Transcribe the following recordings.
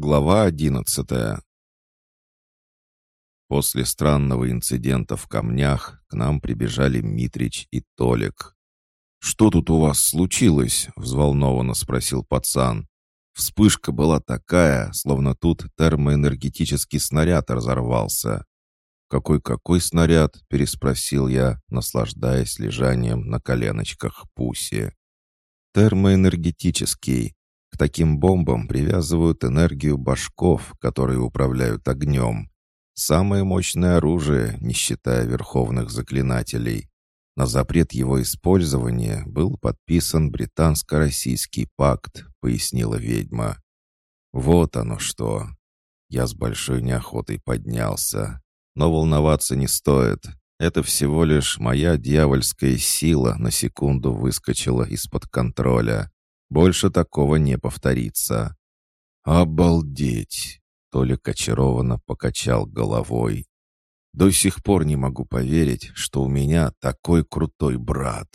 Глава одиннадцатая После странного инцидента в камнях к нам прибежали Митрич и Толик. «Что тут у вас случилось?» — взволнованно спросил пацан. Вспышка была такая, словно тут термоэнергетический снаряд разорвался. «Какой-какой снаряд?» — переспросил я, наслаждаясь лежанием на коленочках Пуси. «Термоэнергетический. Таким бомбам привязывают энергию башков, которые управляют огнем. Самое мощное оружие, не считая верховных заклинателей. На запрет его использования был подписан британско-российский пакт, пояснила ведьма. Вот оно что. Я с большой неохотой поднялся. Но волноваться не стоит. Это всего лишь моя дьявольская сила на секунду выскочила из-под контроля. Больше такого не повторится. «Обалдеть!» Толик очарованно покачал головой. «До сих пор не могу поверить, что у меня такой крутой брат.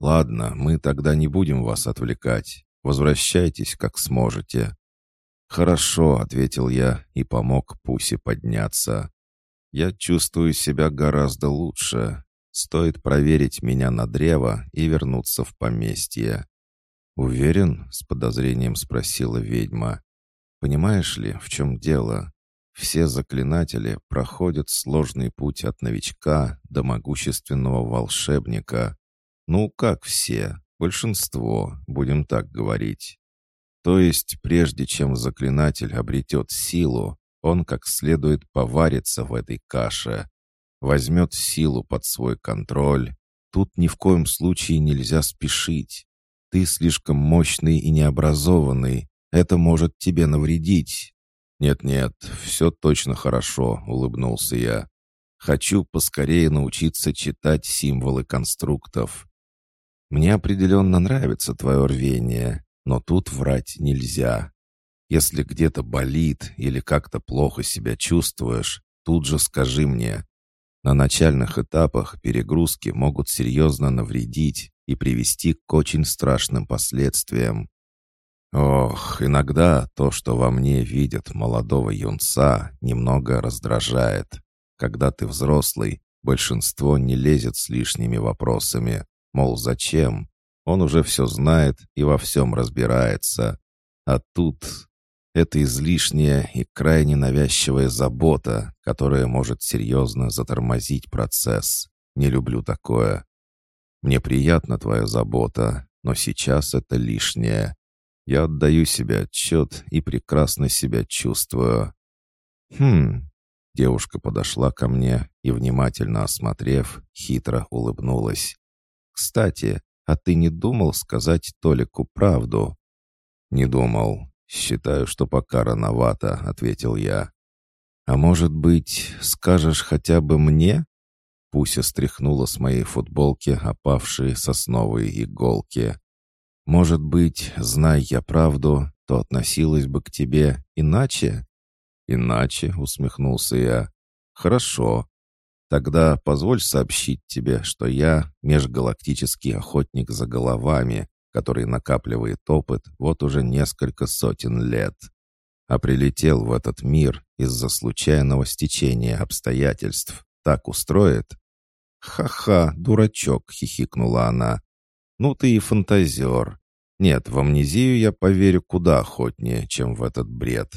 Ладно, мы тогда не будем вас отвлекать. Возвращайтесь, как сможете». «Хорошо», — ответил я и помог Пусе подняться. «Я чувствую себя гораздо лучше. Стоит проверить меня на древо и вернуться в поместье». «Уверен?» — с подозрением спросила ведьма. Понимаешь ли, в чем дело? Все заклинатели проходят сложный путь от новичка до могущественного волшебника. Ну, как все, большинство, будем так говорить. То есть, прежде чем заклинатель обретет силу, он как следует поварится в этой каше, возьмет силу под свой контроль. Тут ни в коем случае нельзя спешить. Ты слишком мощный и необразованный, это может тебе навредить». «Нет-нет, все точно хорошо», — улыбнулся я. «Хочу поскорее научиться читать символы конструктов. Мне определенно нравится твое рвение, но тут врать нельзя. Если где-то болит или как-то плохо себя чувствуешь, тут же скажи мне. На начальных этапах перегрузки могут серьезно навредить и привести к очень страшным последствиям. Ох, иногда то, что во мне видят молодого юнца, немного раздражает. Когда ты взрослый, большинство не лезет с лишними вопросами. Мол, зачем? Он уже все знает и во всем разбирается. А тут это излишняя и крайне навязчивая забота, которая может серьезно затормозить процесс. Не люблю такое. Мне приятна твоя забота, но сейчас это лишнее. Я отдаю себе отчет и прекрасно себя чувствую. Хм. Девушка подошла ко мне и, внимательно осмотрев, хитро улыбнулась. «Кстати, а ты не думал сказать Толику правду?» «Не думал. Считаю, что пока рановато», — ответил я. «А может быть, скажешь хотя бы мне?» Пуся стряхнула с моей футболки опавшие сосновые иголки. Может быть, зная я правду, то относилась бы к тебе иначе?» «Иначе», — усмехнулся я. «Хорошо. Тогда позволь сообщить тебе, что я межгалактический охотник за головами, который накапливает опыт вот уже несколько сотен лет, а прилетел в этот мир из-за случайного стечения обстоятельств. Так устроит?» «Ха-ха, дурачок!» — хихикнула она. «Ну ты и фантазер. Нет, в амнезию я поверю куда охотнее, чем в этот бред.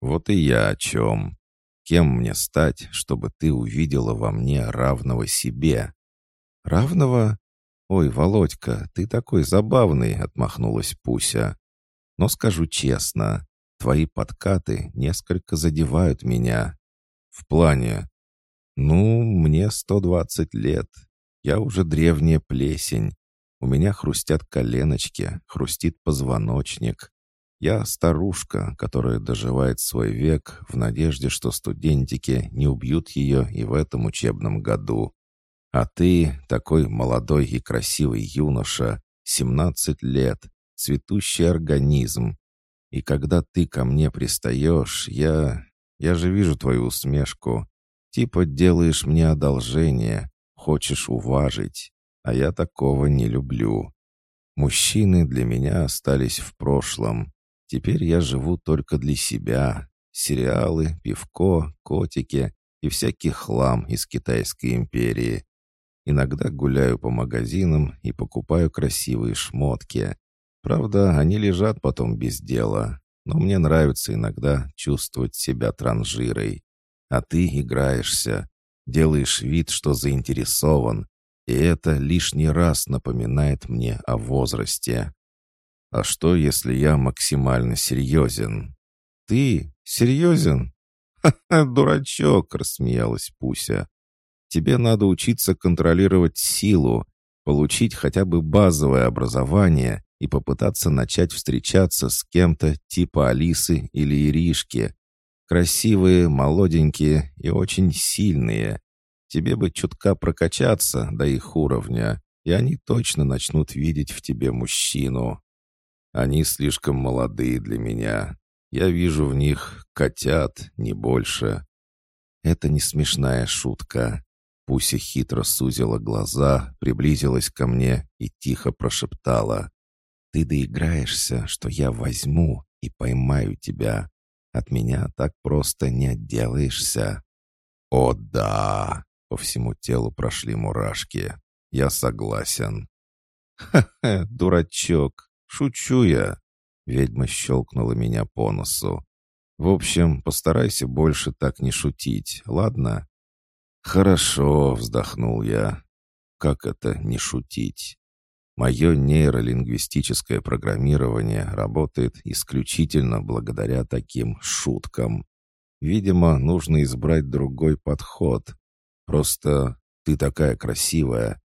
Вот и я о чем. Кем мне стать, чтобы ты увидела во мне равного себе? Равного? Ой, Володька, ты такой забавный, отмахнулась Пуся. Но скажу честно, твои подкаты несколько задевают меня. В плане... Ну, мне сто двадцать лет. Я уже древняя плесень. У меня хрустят коленочки, хрустит позвоночник. Я старушка, которая доживает свой век в надежде, что студентики не убьют ее и в этом учебном году. А ты такой молодой и красивый юноша, 17 лет, цветущий организм. И когда ты ко мне пристаешь, я... Я же вижу твою усмешку. Типа делаешь мне одолжение, хочешь уважить. А я такого не люблю. Мужчины для меня остались в прошлом. Теперь я живу только для себя. Сериалы, пивко, котики и всякий хлам из Китайской империи. Иногда гуляю по магазинам и покупаю красивые шмотки. Правда, они лежат потом без дела. Но мне нравится иногда чувствовать себя транжирой. А ты играешься, делаешь вид, что заинтересован, и это лишний раз напоминает мне о возрасте. А что, если я максимально серьезен? Ты серьезен? «Ха-ха, дурачок!» — рассмеялась Пуся. «Тебе надо учиться контролировать силу, получить хотя бы базовое образование и попытаться начать встречаться с кем-то типа Алисы или Иришки. Красивые, молоденькие и очень сильные. Тебе бы чутка прокачаться до их уровня, и они точно начнут видеть в тебе мужчину. Они слишком молодые для меня. Я вижу в них котят, не больше. Это не смешная шутка. Пуся хитро сузила глаза, приблизилась ко мне и тихо прошептала. «Ты доиграешься, что я возьму и поймаю тебя. От меня так просто не отделаешься». «О, да!» — по всему телу прошли мурашки. «Я согласен». «Ха-ха, дурачок! Шучу я!» Ведьма щелкнула меня по носу. «В общем, постарайся больше так не шутить, ладно?» «Хорошо», — вздохнул я. «Как это не шутить?» Мое нейролингвистическое программирование работает исключительно благодаря таким шуткам. Видимо, нужно избрать другой подход. Просто ты такая красивая.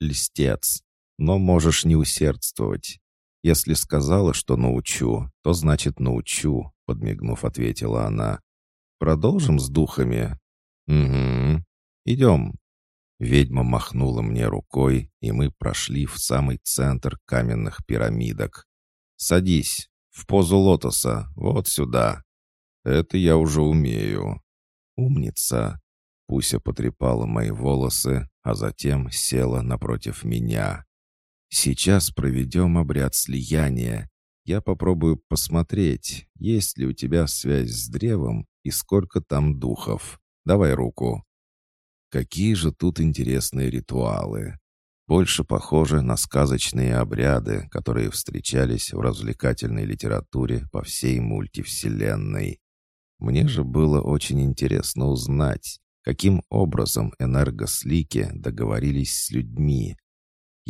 Льстец. Но можешь не усердствовать. «Если сказала, что научу, то значит научу», — подмигнув, ответила она. «Продолжим с духами?» «Угу. Идем». Ведьма махнула мне рукой, и мы прошли в самый центр каменных пирамидок. «Садись, в позу лотоса, вот сюда». «Это я уже умею». «Умница». Пуся потрепала мои волосы, а затем села напротив меня. Сейчас проведем обряд слияния. Я попробую посмотреть, есть ли у тебя связь с древом и сколько там духов. Давай руку. Какие же тут интересные ритуалы. Больше похожи на сказочные обряды, которые встречались в развлекательной литературе по всей мультивселенной. Мне же было очень интересно узнать, каким образом энергослики договорились с людьми,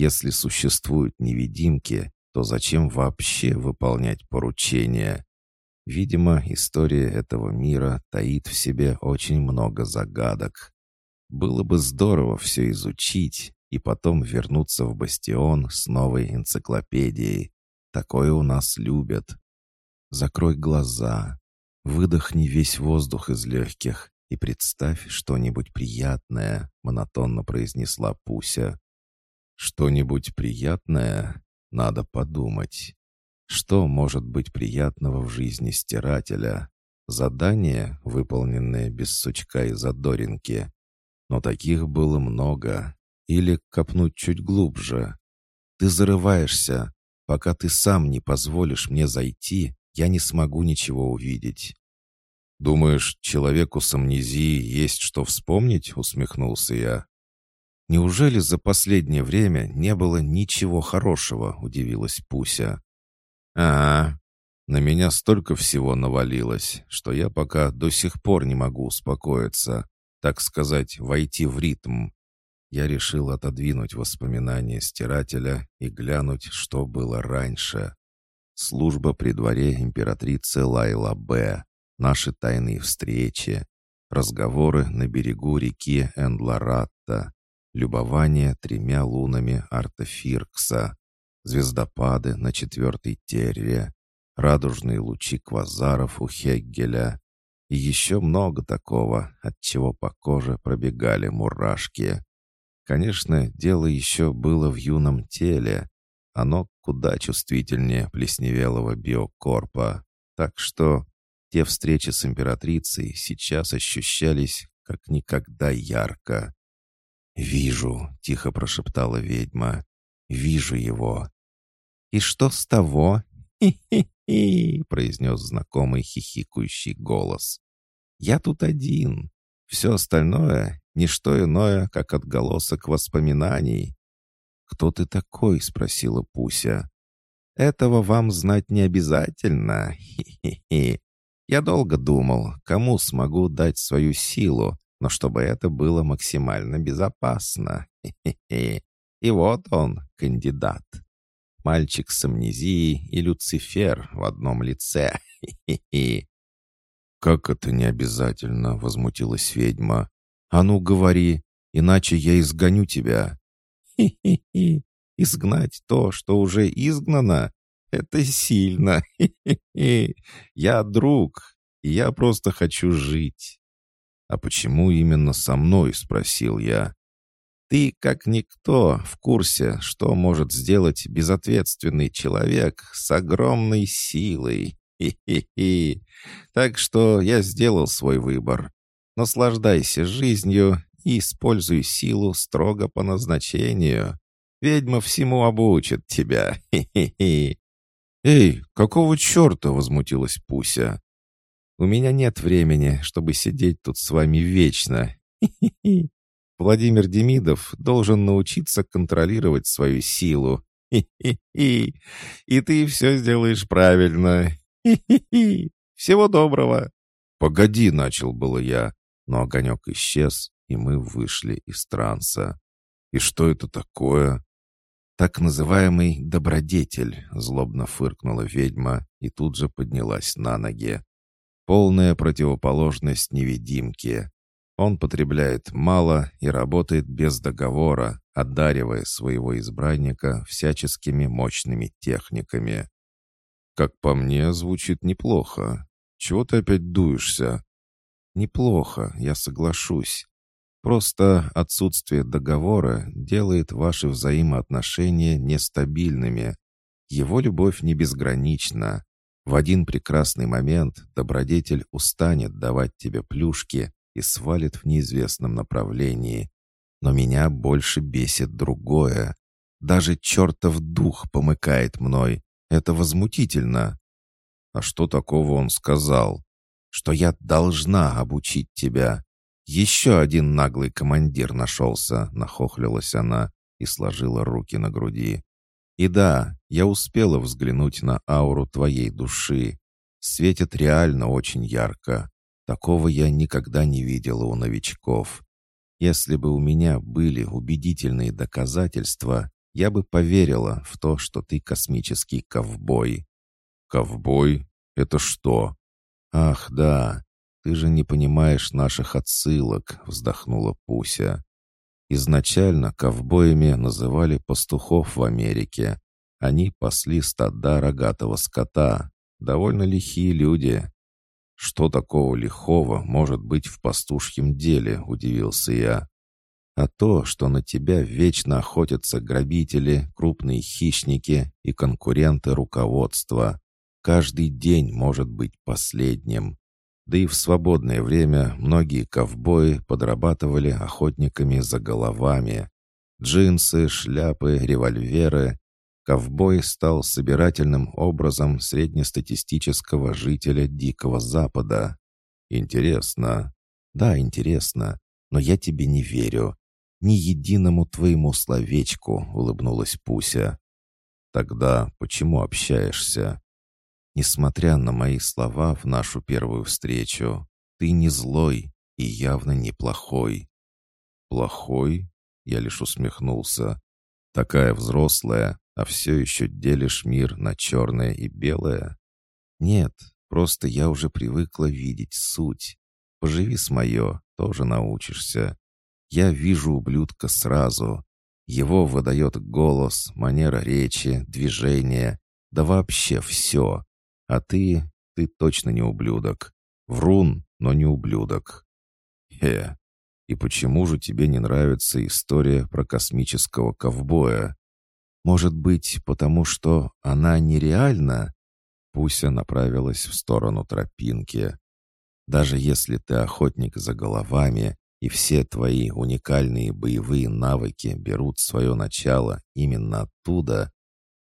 если существуют невидимки, то зачем вообще выполнять поручения? Видимо, история этого мира таит в себе очень много загадок. Было бы здорово все изучить и потом вернуться в бастион с новой энциклопедией. Такое у нас любят. Закрой глаза, выдохни весь воздух из легких и представь что-нибудь приятное, монотонно произнесла Пуся. Что-нибудь приятное? Надо подумать. Что может быть приятного в жизни стирателя? Задание, выполненное без сучка и задоринки. Но таких было много. Или копнуть чуть глубже. Ты зарываешься. Пока ты сам не позволишь мне зайти, я не смогу ничего увидеть. «Думаешь, человеку с амнезией есть что вспомнить?» — усмехнулся я. «Неужели за последнее время не было ничего хорошего?» — удивилась Пуся. «А, на меня столько всего навалилось, что я пока до сих пор не могу успокоиться, так сказать, войти в ритм». Я решил отодвинуть воспоминания стирателя и глянуть, что было раньше. Служба при дворе императрицы Лайла Б. Наши тайные встречи. Разговоры на берегу реки Эндларатта любование тремя лунами Артефиркса, звездопады на четвертой терре, радужные лучи квазаров у Хеггеля и еще много такого, от чего по коже пробегали мурашки. Конечно, дело еще было в юном теле. Оно куда чувствительнее плесневелого биокорпа. Так что те встречи с императрицей сейчас ощущались как никогда ярко. «Вижу», — тихо прошептала ведьма. «Вижу его». «И что с того?» «Хи-хи-хи!» — произнес знакомый хихикающий голос. «Я тут один. Все остальное — ничто иное, как отголосок воспоминаний». «Кто ты такой?» — спросила Пуся. «Этого вам знать не обязательно. Хи-хи-хи. Я долго думал, кому смогу дать свою силу, но чтобы это было максимально безопасно. Хе-хе-хе. И вот он, кандидат. Мальчик с амнезией и Люцифер в одном лице. Хе-хе-хе. «Как это не обязательно?» — возмутилась ведьма. «А ну, говори, иначе я изгоню тебя». «Хе-хе-хе. Изгнать то, что уже изгнано, это сильно. Хе-хе-хе. Я друг, и я просто хочу жить». «А почему именно со мной?» — спросил я. «Ты, как никто, в курсе, что может сделать безответственный человек с огромной силой. Хи-хи-хи. Так что я сделал свой выбор. Наслаждайся жизнью и используй силу строго по назначению. Ведьма всему обучит тебя. Хи-хи-хи». «Эй, какого черта?» — возмутилась Пуся. У меня нет времени, чтобы сидеть тут с вами вечно. Владимир Демидов должен научиться контролировать свою силу. И ты все сделаешь правильно. Всего доброго. Погоди, начал было я, но огонек исчез, и мы вышли из транса. И что это такое? Так называемый добродетель, злобно фыркнула ведьма и тут же поднялась на ноги. Полная противоположность невидимке. Он потребляет мало и работает без договора, одаривая своего избранника всяческими мощными техниками. Как по мне, звучит неплохо. Чего ты опять дуешься? Неплохо, я соглашусь. Просто отсутствие договора делает ваши взаимоотношения нестабильными. Его любовь не безгранична. В один прекрасный момент добродетель устанет давать тебе плюшки и свалит в неизвестном направлении. Но меня больше бесит другое. Даже чертов дух помыкает мной. Это возмутительно. А что такого он сказал? Что я должна обучить тебя. Еще один наглый командир нашелся, нахохлилась она и сложила руки на груди. И да, я успела взглянуть на ауру твоей души. Светит реально очень ярко. Такого я никогда не видела у новичков. Если бы у меня были убедительные доказательства, я бы поверила в то, что ты космический ковбой. Ковбой? Это что? Ах, да, ты же не понимаешь наших отсылок, вздохнула Пуся. Изначально ковбоями называли пастухов в Америке. Они пасли стада рогатого скота. Довольно лихие люди. Что такого лихого может быть в пастушьем деле, удивился я. А то, что на тебя вечно охотятся грабители, крупные хищники и конкуренты руководства. Каждый день может быть последним. Да и в свободное время многие ковбои подрабатывали охотниками за головами. Джинсы, шляпы, револьверы. Ковбой стал собирательным образом среднестатистического жителя Дикого Запада. Интересно. Да, интересно. Но я тебе не верю. Ни единому твоему словечку, улыбнулась Пуся. Тогда почему общаешься? Несмотря на мои слова в нашу первую встречу, ты не злой и явно не плохой. Плохой? Я лишь усмехнулся. Такая взрослая, а все еще делишь мир на черное и белое? Нет, просто я уже привыкла видеть суть. Поживи с мое, тоже научишься. Я вижу ублюдка сразу. Его выдает голос, манера речи, движение, да вообще все. А ты, ты точно не ублюдок. Врун, но не ублюдок. Хе. И почему же тебе не нравится история про космического ковбоя? Может быть, потому что она нереальна? Пуся направилась в сторону тропинки. Даже если ты охотник за головами, и все твои уникальные боевые навыки берут свое начало именно оттуда,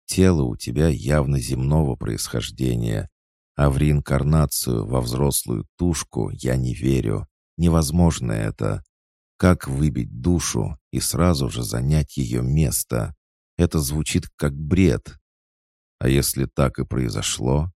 Тело у тебя явно земного происхождения, а в реинкарнацию во взрослую тушку я не верю. Невозможно это. Как выбить душу и сразу же занять ее место? Это звучит как бред. А если так и произошло?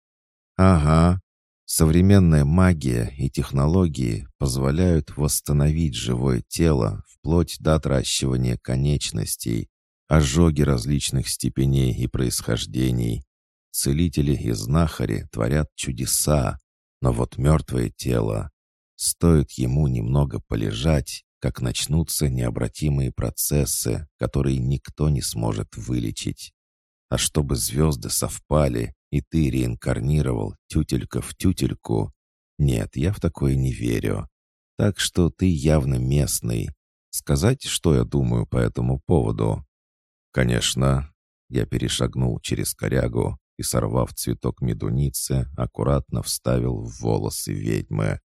Ага. Современная магия и технологии позволяют восстановить живое тело вплоть до отращивания конечностей, ожоги различных степеней и происхождений. Целители и знахари творят чудеса, но вот мертвое тело, стоит ему немного полежать, как начнутся необратимые процессы, которые никто не сможет вылечить. А чтобы звезды совпали, и ты реинкарнировал тютелька в тютельку, нет, я в такое не верю. Так что ты явно местный. Сказать, что я думаю по этому поводу? Конечно. Я перешагнул через корягу и, сорвав цветок медуницы, аккуратно вставил в волосы ведьмы.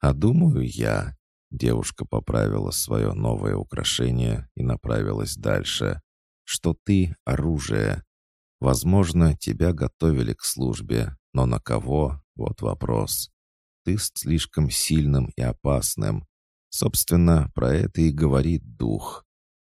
А думаю я, Девушка поправила свое новое украшение и направилась дальше. «Что ты — оружие. Возможно, тебя готовили к службе, но на кого — вот вопрос. Ты слишком сильным и опасным. Собственно, про это и говорит дух.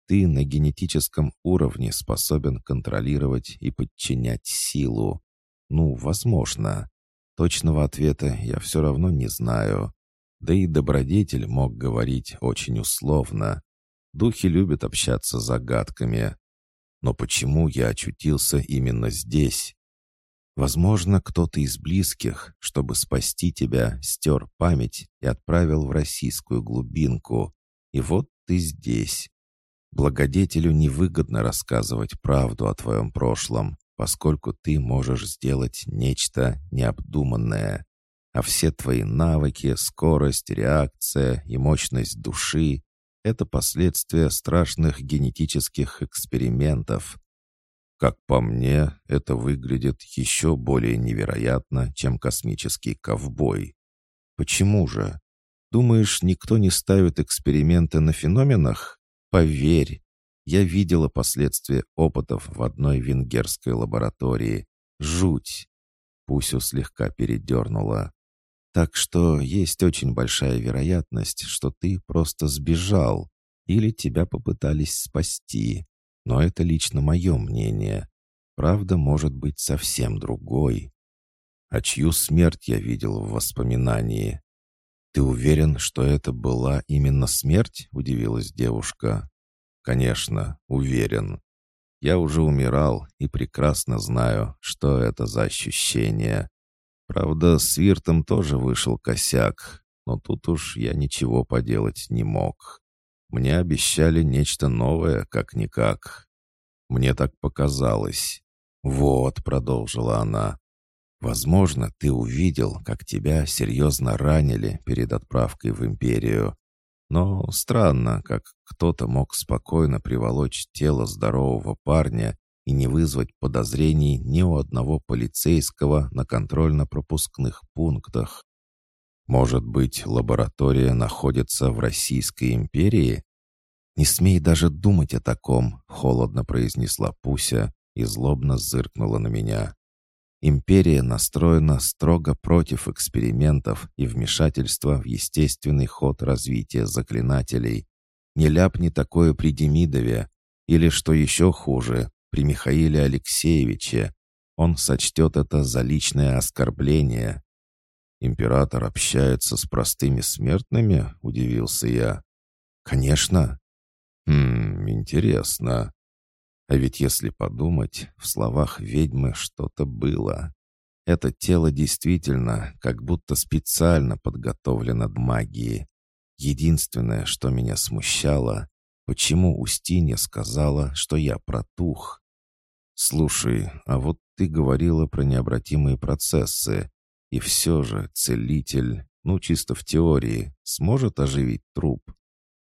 Ты на генетическом уровне способен контролировать и подчинять силу. Ну, возможно. Точного ответа я все равно не знаю. Да и добродетель мог говорить очень условно. Духи любят общаться загадками. Но почему я очутился именно здесь? Возможно, кто-то из близких, чтобы спасти тебя, стер память и отправил в российскую глубинку. И вот ты здесь. Благодетелю невыгодно рассказывать правду о твоем прошлом, поскольку ты можешь сделать нечто необдуманное а все твои навыки, скорость, реакция и мощность души — это последствия страшных генетических экспериментов. Как по мне, это выглядит еще более невероятно, чем космический ковбой. Почему же? Думаешь, никто не ставит эксперименты на феноменах? Поверь, я видела последствия опытов в одной венгерской лаборатории. Жуть! Пусю слегка передернула. Так что есть очень большая вероятность, что ты просто сбежал или тебя попытались спасти. Но это лично мое мнение. Правда может быть совсем другой. А чью смерть я видел в воспоминании? «Ты уверен, что это была именно смерть?» — удивилась девушка. «Конечно, уверен. Я уже умирал и прекрасно знаю, что это за ощущение. Правда, с Виртом тоже вышел косяк, но тут уж я ничего поделать не мог. Мне обещали нечто новое, как-никак. Мне так показалось. «Вот», — продолжила она, — «возможно, ты увидел, как тебя серьезно ранили перед отправкой в Империю. Но странно, как кто-то мог спокойно приволочь тело здорового парня и не вызвать подозрений ни у одного полицейского на контрольно-пропускных пунктах. Может быть, лаборатория находится в Российской империи? «Не смей даже думать о таком», — холодно произнесла Пуся и злобно зыркнула на меня. Империя настроена строго против экспериментов и вмешательства в естественный ход развития заклинателей. Не ляпни такое при Демидове, или, что еще хуже, при Михаиле Алексеевиче. Он сочтет это за личное оскорбление. «Император общается с простыми смертными?» — удивился я. «Конечно». «Хм, интересно. А ведь если подумать, в словах ведьмы что-то было. Это тело действительно как будто специально подготовлено к магии. Единственное, что меня смущало, почему Устинья сказала, что я протух. «Слушай, а вот ты говорила про необратимые процессы. И все же целитель, ну чисто в теории, сможет оживить труп.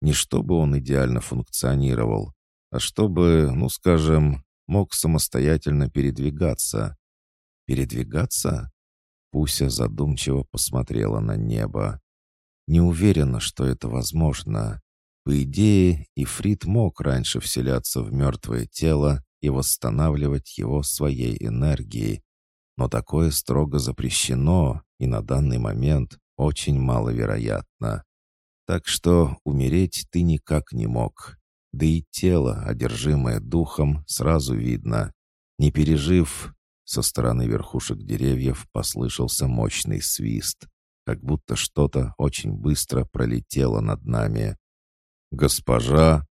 Не чтобы он идеально функционировал, а чтобы, ну скажем, мог самостоятельно передвигаться. Передвигаться? Пуся задумчиво посмотрела на небо. Не уверена, что это возможно. По идее, Ифрит мог раньше вселяться в мертвое тело и восстанавливать его своей энергией. Но такое строго запрещено и на данный момент очень маловероятно. Так что умереть ты никак не мог. Да и тело, одержимое духом, сразу видно. Не пережив, со стороны верхушек деревьев послышался мощный свист, как будто что-то очень быстро пролетело над нами. «Госпожа!»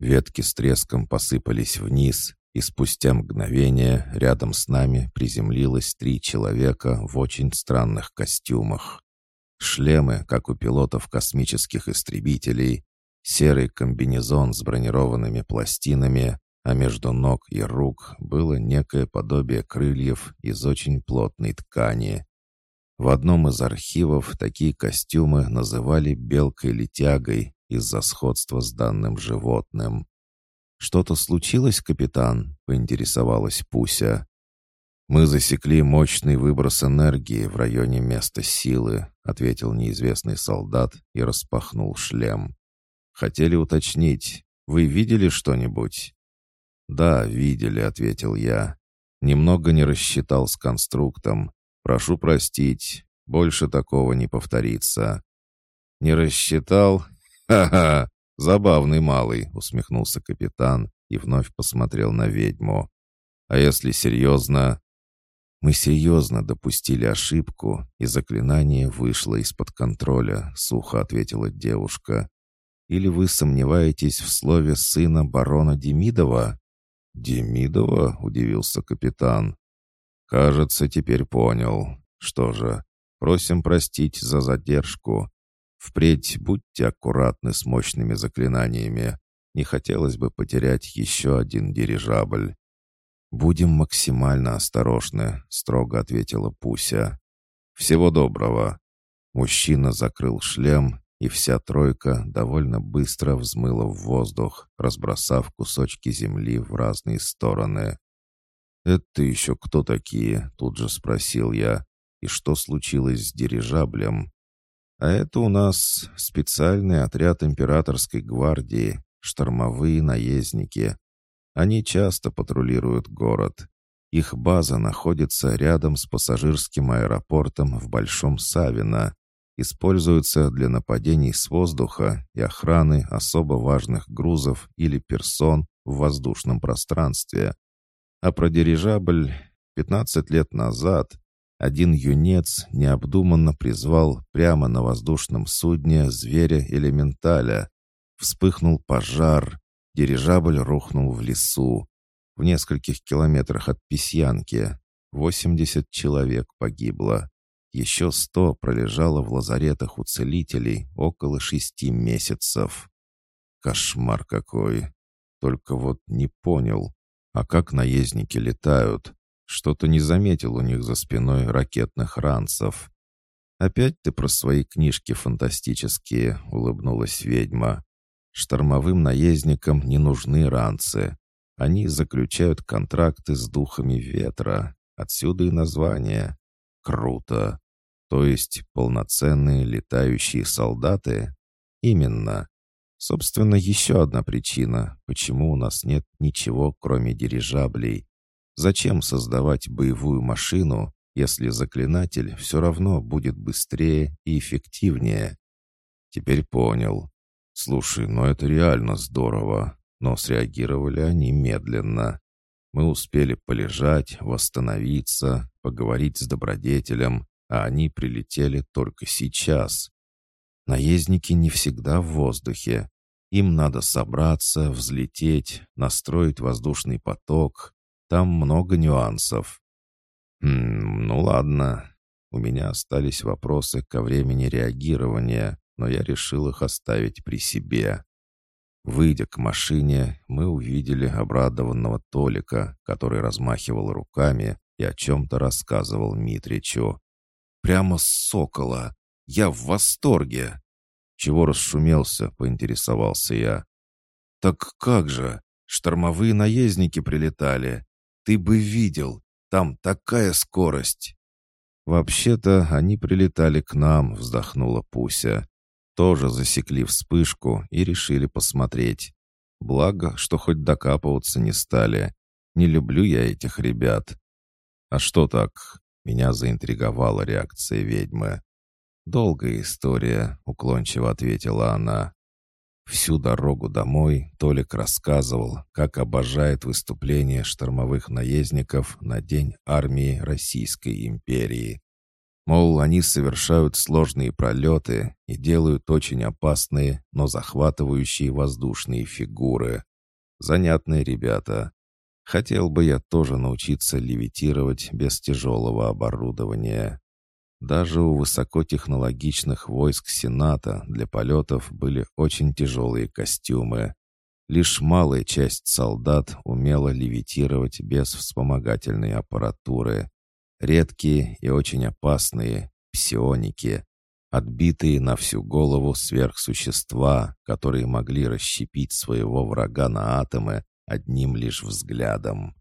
Ветки с треском посыпались вниз, и спустя мгновение рядом с нами приземлилось три человека в очень странных костюмах. Шлемы, как у пилотов космических истребителей, серый комбинезон с бронированными пластинами, а между ног и рук было некое подобие крыльев из очень плотной ткани. В одном из архивов такие костюмы называли «белкой-летягой» из-за сходства с данным животным. «Что-то случилось, капитан?» — поинтересовалась Пуся. «Мы засекли мощный выброс энергии в районе места силы», — ответил неизвестный солдат и распахнул шлем. «Хотели уточнить, вы видели что-нибудь?» «Да, видели», — ответил я. «Немного не рассчитал с конструктом. Прошу простить, больше такого не повторится». «Не рассчитал? Ха-ха! Забавный малый», — усмехнулся капитан и вновь посмотрел на ведьму. «А если серьезно, мы серьезно допустили ошибку, и заклинание вышло из-под контроля», — сухо ответила девушка. «Или вы сомневаетесь в слове сына барона Демидова?» «Демидова?» — удивился капитан. «Кажется, теперь понял. Что же, просим простить за задержку. Впредь будьте аккуратны с мощными заклинаниями. Не хотелось бы потерять еще один дирижабль». «Будем максимально осторожны», — строго ответила Пуся. «Всего доброго». Мужчина закрыл шлем, и вся тройка довольно быстро взмыла в воздух, разбросав кусочки земли в разные стороны. «Это еще кто такие?» — тут же спросил я. «И что случилось с дирижаблем?» «А это у нас специальный отряд императорской гвардии, штормовые наездники. Они часто патрулируют город. Их база находится рядом с пассажирским аэропортом в Большом Савино. Используются для нападений с воздуха и охраны особо важных грузов или персон в воздушном пространстве. А про дирижабль 15 лет назад один юнец необдуманно призвал прямо на воздушном судне зверя-элементаля. Вспыхнул пожар, Дирижабль рухнул в лесу. В нескольких километрах от Песьянки. 80 человек погибло. Еще сто пролежало в лазаретах у целителей около шести месяцев. Кошмар какой! Только вот не понял, а как наездники летают? Что-то не заметил у них за спиной ракетных ранцев. «Опять ты про свои книжки фантастические», — улыбнулась ведьма. Штормовым наездникам не нужны ранцы. Они заключают контракты с духами ветра. Отсюда и название. Круто. То есть полноценные летающие солдаты? Именно. Собственно, еще одна причина, почему у нас нет ничего, кроме дирижаблей. Зачем создавать боевую машину, если заклинатель все равно будет быстрее и эффективнее? Теперь понял. «Слушай, ну это реально здорово!» Но среагировали они медленно. Мы успели полежать, восстановиться, поговорить с добродетелем, а они прилетели только сейчас. Наездники не всегда в воздухе. Им надо собраться, взлететь, настроить воздушный поток. Там много нюансов. Хм, ну ладно. У меня остались вопросы ко времени реагирования но я решил их оставить при себе. Выйдя к машине, мы увидели обрадованного Толика, который размахивал руками и о чем-то рассказывал Митричу. «Прямо с сокола! Я в восторге!» «Чего расшумелся?» — поинтересовался я. «Так как же? Штормовые наездники прилетали. Ты бы видел, там такая скорость!» «Вообще-то они прилетали к нам», — вздохнула Пуся тоже засекли вспышку и решили посмотреть. Благо, что хоть докапываться не стали. Не люблю я этих ребят». «А что так?» — меня заинтриговала реакция ведьмы. «Долгая история», — уклончиво ответила она. Всю дорогу домой Толик рассказывал, как обожает выступления штормовых наездников на День армии Российской империи. Мол, они совершают сложные пролеты и делают очень опасные, но захватывающие воздушные фигуры. Занятные ребята. Хотел бы я тоже научиться левитировать без тяжелого оборудования. Даже у высокотехнологичных войск Сената для полетов были очень тяжелые костюмы. Лишь малая часть солдат умела левитировать без вспомогательной аппаратуры. Редкие и очень опасные псионики, отбитые на всю голову сверхсущества, которые могли расщепить своего врага на атомы одним лишь взглядом.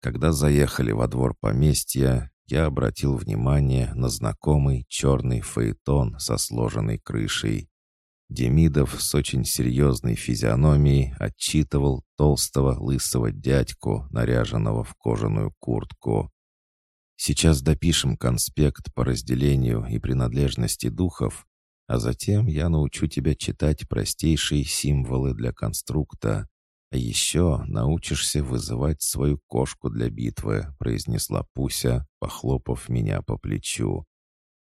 Когда заехали во двор поместья, я обратил внимание на знакомый черный фаэтон со сложенной крышей. Демидов с очень серьезной физиономией отчитывал толстого лысого дядьку, наряженного в кожаную куртку. Сейчас допишем конспект по разделению и принадлежности духов, а затем я научу тебя читать простейшие символы для конструкта. А еще научишься вызывать свою кошку для битвы», — произнесла Пуся, похлопав меня по плечу.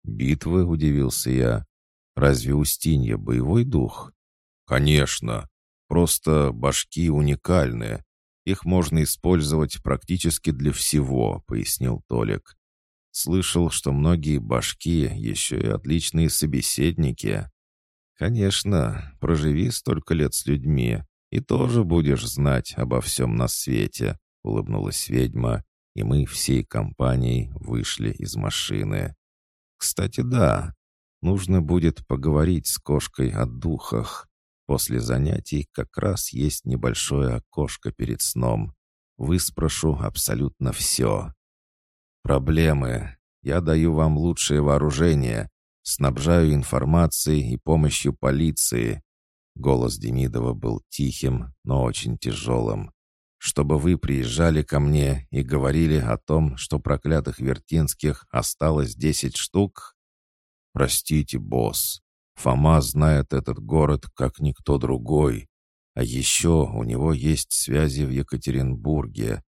«Битвы?» — удивился я. «Разве Устинья боевой дух?» «Конечно. Просто башки уникальны. Их можно использовать практически для всего», — пояснил Толик. «Слышал, что многие башки еще и отличные собеседники». «Конечно, проживи столько лет с людьми, и тоже будешь знать обо всем на свете», — улыбнулась ведьма, и мы всей компанией вышли из машины. «Кстати, да, нужно будет поговорить с кошкой о духах. После занятий как раз есть небольшое окошко перед сном. Выспрошу абсолютно все. Проблемы. Я даю вам лучшее вооружение, снабжаю информацией и помощью полиции. Голос Демидова был тихим, но очень тяжелым. «Чтобы вы приезжали ко мне и говорили о том, что проклятых Вертинских осталось десять штук?» «Простите, босс, Фома знает этот город, как никто другой. А еще у него есть связи в Екатеринбурге.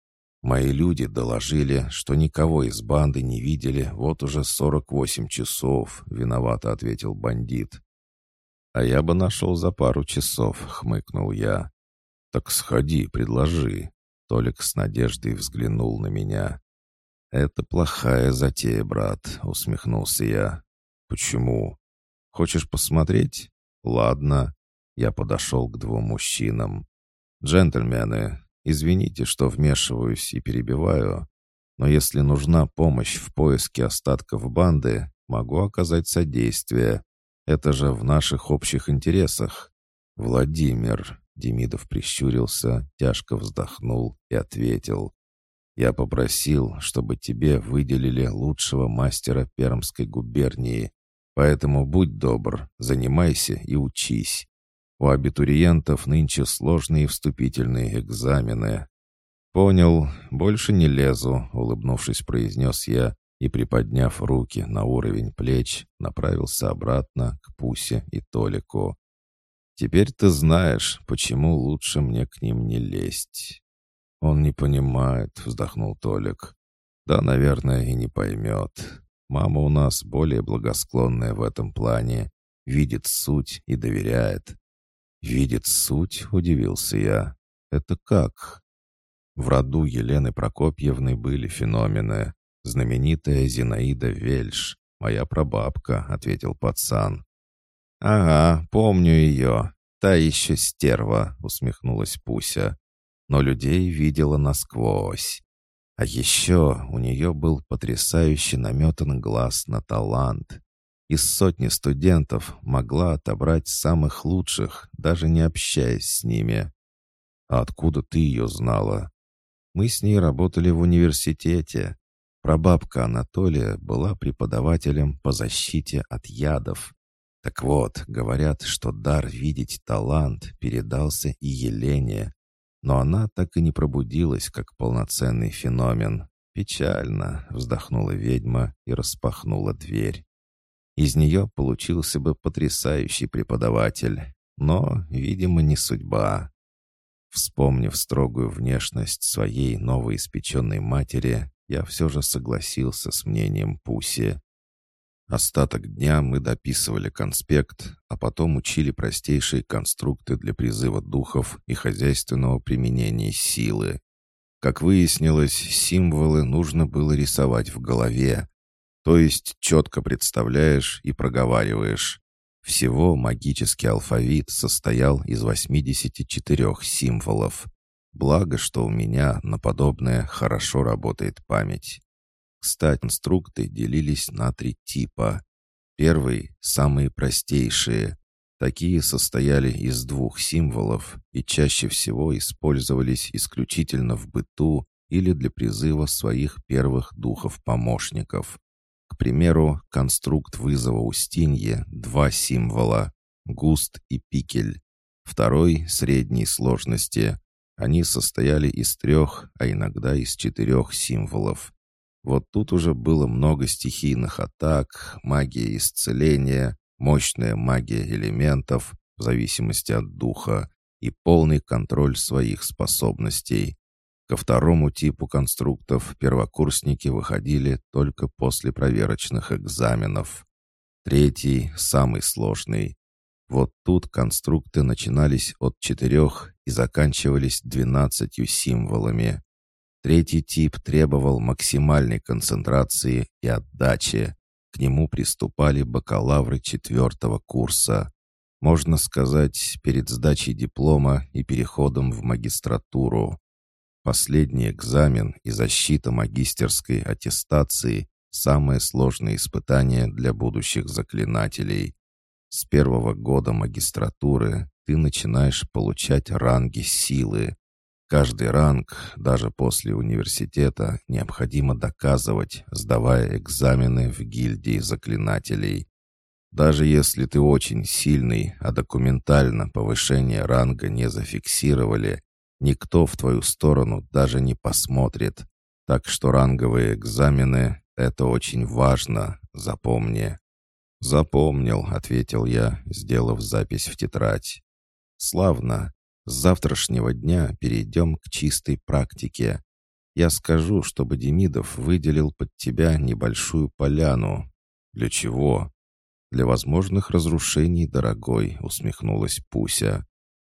Мои люди доложили, что никого из банды не видели вот уже сорок восемь часов», — виновато ответил бандит. «А я бы нашел за пару часов», — хмыкнул я. «Так сходи, предложи». Толик с надеждой взглянул на меня. «Это плохая затея, брат», — усмехнулся я. «Почему? Хочешь посмотреть? Ладно». Я подошел к двум мужчинам. «Джентльмены, извините, что вмешиваюсь и перебиваю, но если нужна помощь в поиске остатков банды, могу оказать содействие. Это же в наших общих интересах. Владимир, Демидов прищурился, тяжко вздохнул и ответил. Я попросил, чтобы тебе выделили лучшего мастера Пермской губернии. Поэтому будь добр, занимайся и учись. У абитуриентов нынче сложные вступительные экзамены. «Понял, больше не лезу», — улыбнувшись, произнес я и, приподняв руки на уровень плеч, направился обратно к Пусе и Толику. «Теперь ты знаешь, почему лучше мне к ним не лезть». «Он не понимает», — вздохнул Толик. «Да, наверное, и не поймет. Мама у нас более благосклонная в этом плане, видит суть и доверяет». «Видит суть?» — удивился я. «Это как?» В роду Елены Прокопьевны были феномены. «Знаменитая Зинаида Вельш, моя прабабка», — ответил пацан. «Ага, помню ее. Та еще стерва», — усмехнулась Пуся. «Но людей видела насквозь. А еще у нее был потрясающе наметан глаз на талант. Из сотни студентов могла отобрать самых лучших, даже не общаясь с ними. А откуда ты ее знала? Мы с ней работали в университете. Прабабка Анатолия была преподавателем по защите от ядов. Так вот, говорят, что дар видеть талант передался и Елене. но она так и не пробудилась, как полноценный феномен. «Печально», — вздохнула ведьма и распахнула дверь. Из нее получился бы потрясающий преподаватель, но, видимо, не судьба. Вспомнив строгую внешность своей новоиспеченной матери, я все же согласился с мнением Пуси. Остаток дня мы дописывали конспект, а потом учили простейшие конструкты для призыва духов и хозяйственного применения силы. Как выяснилось, символы нужно было рисовать в голове, то есть четко представляешь и проговариваешь. Всего магический алфавит состоял из 84 символов. Благо, что у меня на подобное хорошо работает память. Кстати, конструкты делились на три типа. Первый — самые простейшие. Такие состояли из двух символов и чаще всего использовались исключительно в быту или для призыва своих первых духов-помощников. К примеру, конструкт вызова Устинье — два символа — густ и пикель. Второй — средней сложности. Они состояли из трех, а иногда из четырех символов. Вот тут уже было много стихийных атак, магия исцеления, мощная магия элементов, в зависимости от духа, и полный контроль своих способностей. Ко второму типу конструктов первокурсники выходили только после проверочных экзаменов. Третий, самый сложный. Вот тут конструкты начинались от четырех и заканчивались двенадцатью символами. Третий тип требовал максимальной концентрации и отдачи. К нему приступали бакалавры четвертого курса. Можно сказать, перед сдачей диплома и переходом в магистратуру. Последний экзамен и защита магистерской аттестации – самое сложное испытание для будущих заклинателей. С первого года магистратуры ты начинаешь получать ранги силы. Каждый ранг, даже после университета, необходимо доказывать, сдавая экзамены в гильдии заклинателей. Даже если ты очень сильный, а документально повышение ранга не зафиксировали, Никто в твою сторону даже не посмотрит. Так что ранговые экзамены — это очень важно, запомни». «Запомнил», — ответил я, сделав запись в тетрадь. «Славно. С завтрашнего дня перейдем к чистой практике. Я скажу, чтобы Демидов выделил под тебя небольшую поляну. Для чего?» «Для возможных разрушений, дорогой», — усмехнулась Пуся.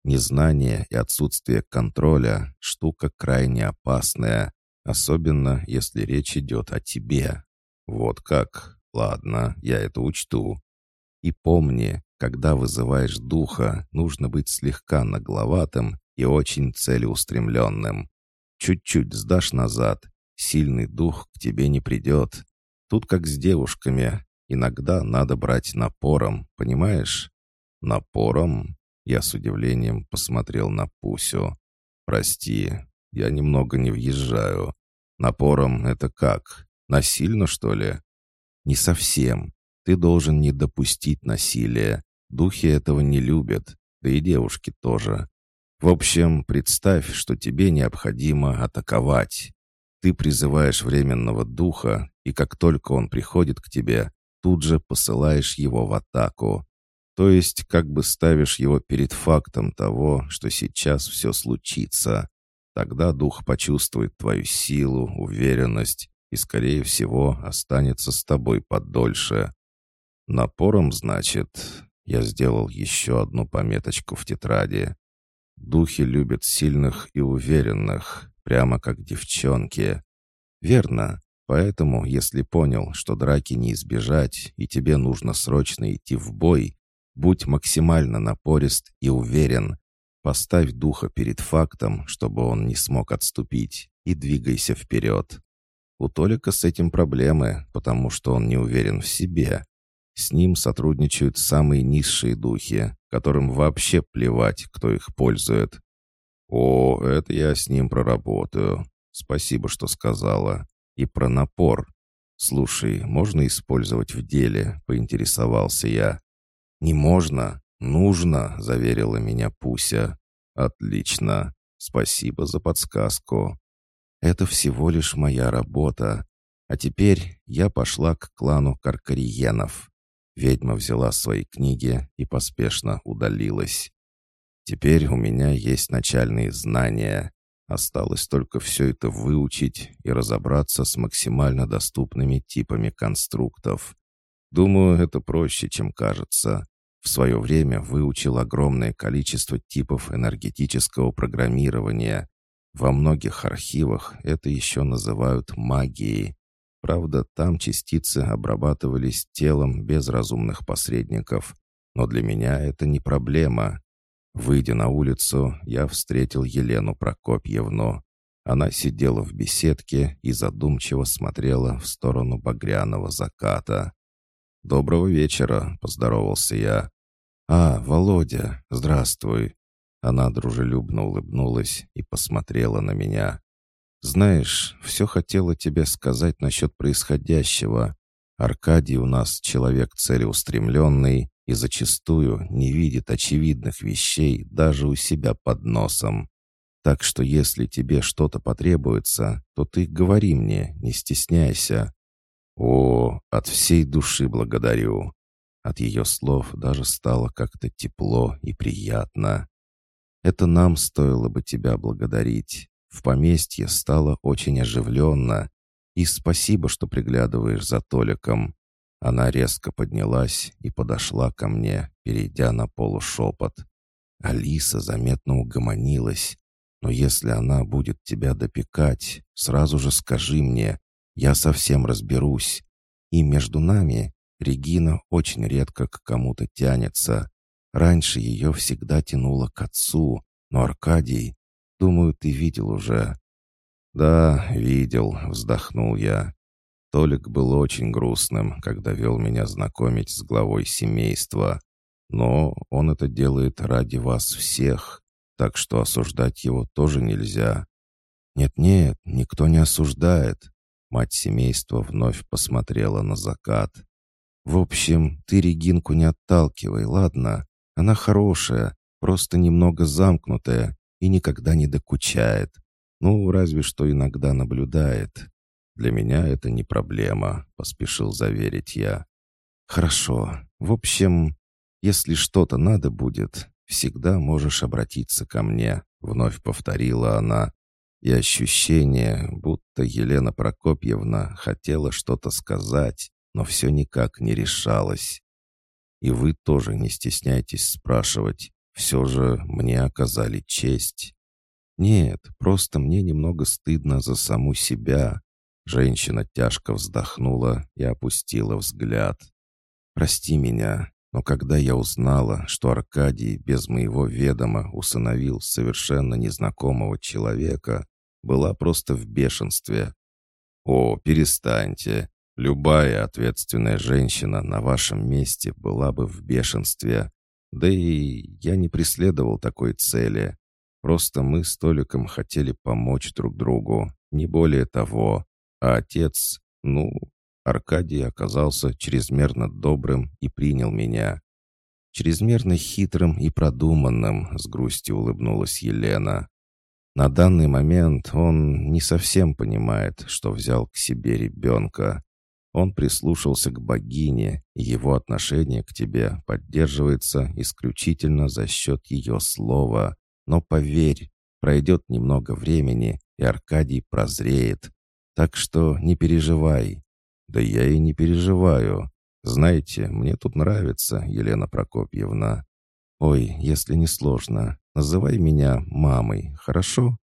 Незнание и отсутствие контроля — штука крайне опасная, особенно если речь идет о тебе. Вот как? Ладно, я это учту. И помни, когда вызываешь духа, нужно быть слегка нагловатым и очень целеустремленным. Чуть-чуть сдашь назад, сильный дух к тебе не придет. Тут как с девушками, иногда надо брать напором, понимаешь? Напором? Я с удивлением посмотрел на Пусю. «Прости, я немного не въезжаю. Напором это как? Насильно, что ли?» «Не совсем. Ты должен не допустить насилия. Духи этого не любят, да и девушки тоже. В общем, представь, что тебе необходимо атаковать. Ты призываешь временного духа, и как только он приходит к тебе, тут же посылаешь его в атаку. То есть как бы ставишь его перед фактом того, что сейчас все случится. Тогда дух почувствует твою силу, уверенность и, скорее всего, останется с тобой подольше. Напором, значит, я сделал еще одну пометочку в тетради. Духи любят сильных и уверенных, прямо как девчонки. Верно. Поэтому, если понял, что драки не избежать, и тебе нужно срочно идти в бой, Будь максимально напорист и уверен. Поставь духа перед фактом, чтобы он не смог отступить, и двигайся вперед. У Толика с этим проблемы, потому что он не уверен в себе. С ним сотрудничают самые низшие духи, которым вообще плевать, кто их пользует. «О, это я с ним проработаю. Спасибо, что сказала. И про напор. Слушай, можно использовать в деле?» — поинтересовался я. «Не можно, нужно», — заверила меня Пуся. «Отлично. Спасибо за подсказку. Это всего лишь моя работа. А теперь я пошла к клану Каркариенов. Ведьма взяла свои книги и поспешно удалилась. Теперь у меня есть начальные знания. Осталось только все это выучить и разобраться с максимально доступными типами конструктов. Думаю, это проще, чем кажется. В свое время выучил огромное количество типов энергетического программирования. Во многих архивах это еще называют магией. Правда, там частицы обрабатывались телом без разумных посредников. Но для меня это не проблема. Выйдя на улицу, я встретил Елену Прокопьевну. Она сидела в беседке и задумчиво смотрела в сторону багряного заката. «Доброго вечера», — поздоровался я. «А, Володя, здравствуй». Она дружелюбно улыбнулась и посмотрела на меня. «Знаешь, все хотела тебе сказать насчет происходящего. Аркадий у нас человек целеустремленный и зачастую не видит очевидных вещей даже у себя под носом. Так что если тебе что-то потребуется, то ты говори мне, не стесняйся. «О, от всей души благодарю!» От ее слов даже стало как-то тепло и приятно. «Это нам стоило бы тебя благодарить. В поместье стало очень оживленно. И спасибо, что приглядываешь за Толиком». Она резко поднялась и подошла ко мне, перейдя на полушепот. Алиса заметно угомонилась. «Но если она будет тебя допекать, сразу же скажи мне, я совсем разберусь. И между нами Регина очень редко к кому-то тянется. Раньше ее всегда тянуло к отцу, но Аркадий, думаю, ты видел уже». «Да, видел», — вздохнул я. Толик был очень грустным, когда вел меня знакомить с главой семейства. Но он это делает ради вас всех, так что осуждать его тоже нельзя. Нет-нет, никто не осуждает. Мать семейства вновь посмотрела на закат. «В общем, ты Регинку не отталкивай, ладно? Она хорошая, просто немного замкнутая и никогда не докучает. Ну, разве что иногда наблюдает. Для меня это не проблема», — поспешил заверить я. «Хорошо. В общем, если что-то надо будет, всегда можешь обратиться ко мне», — вновь повторила она, и ощущение, будто Елена Прокопьевна хотела что-то сказать, но все никак не решалась. И вы тоже не стесняйтесь спрашивать, все же мне оказали честь. Нет, просто мне немного стыдно за саму себя. Женщина тяжко вздохнула и опустила взгляд. «Прости меня, но когда я узнала, что Аркадий без моего ведома усыновил совершенно незнакомого человека, была просто в бешенстве. «О, перестаньте! Любая ответственная женщина на вашем месте была бы в бешенстве. Да и я не преследовал такой цели. Просто мы с Толиком хотели помочь друг другу, не более того. А отец, ну, Аркадий оказался чрезмерно добрым и принял меня. Чрезмерно хитрым и продуманным, с грустью улыбнулась Елена. На данный момент он не совсем понимает, что взял к себе ребенка. Он прислушался к богине, и его отношение к тебе поддерживается исключительно за счет ее слова. Но поверь, пройдет немного времени, и Аркадий прозреет. Так что не переживай. Да я и не переживаю. Знаете, мне тут нравится, Елена Прокопьевна. Ой, если не сложно, называй меня мамой, хорошо?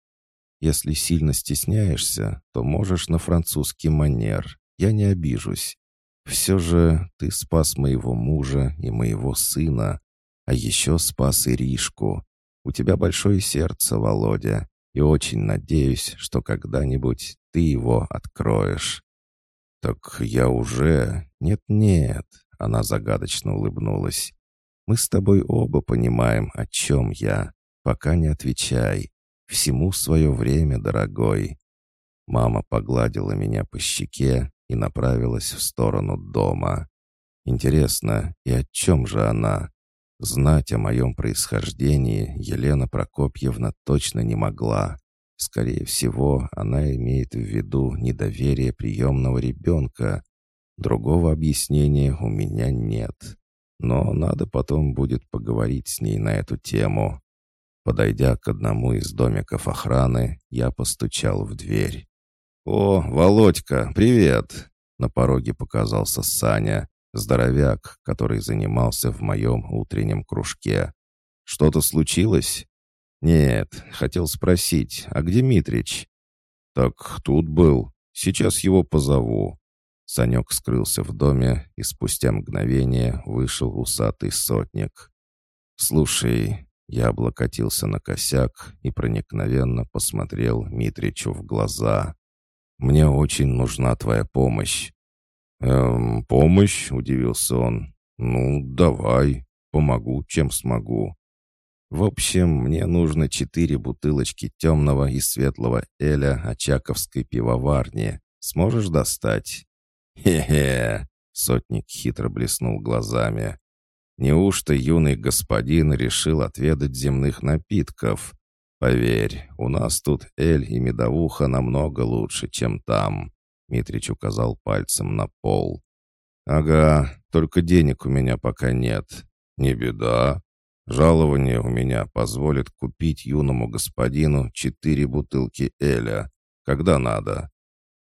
Если сильно стесняешься, то можешь на французский манер. Я не обижусь. Все же ты спас моего мужа и моего сына, а еще спас Иришку. У тебя большое сердце, Володя, и очень надеюсь, что когда-нибудь ты его откроешь». «Так я уже...» «Нет-нет», — она загадочно улыбнулась. «Мы с тобой оба понимаем, о чем я. Пока не отвечай. Всему свое время, дорогой». Мама погладила меня по щеке и направилась в сторону дома. Интересно, и о чем же она? Знать о моем происхождении Елена Прокопьевна точно не могла. Скорее всего, она имеет в виду недоверие приемного ребенка. Другого объяснения у меня нет. Но надо потом будет поговорить с ней на эту тему. Подойдя к одному из домиков охраны, я постучал в дверь. «О, Володька, привет!» На пороге показался Саня, здоровяк, который занимался в моем утреннем кружке. «Что-то случилось?» «Нет, хотел спросить, а где Митрич?» «Так тут был. Сейчас его позову». Санек скрылся в доме, и спустя мгновение вышел усатый сотник. «Слушай, я облокотился на косяк и проникновенно посмотрел Митричу в глаза. «Мне очень нужна твоя помощь». «Эм, помощь?» — удивился он. «Ну, давай, помогу, чем смогу». «В общем, мне нужно четыре бутылочки темного и светлого эля Очаковской пивоварни. Сможешь достать?» «Хе-хе!» — сотник хитро блеснул глазами. Неужто юный господин решил отведать земных напитков? Поверь, у нас тут эль и медовуха намного лучше, чем там. Митрич указал пальцем на пол. «Ага, только денег у меня пока нет. Не беда. Жалование у меня позволит купить юному господину четыре бутылки эля. Когда надо?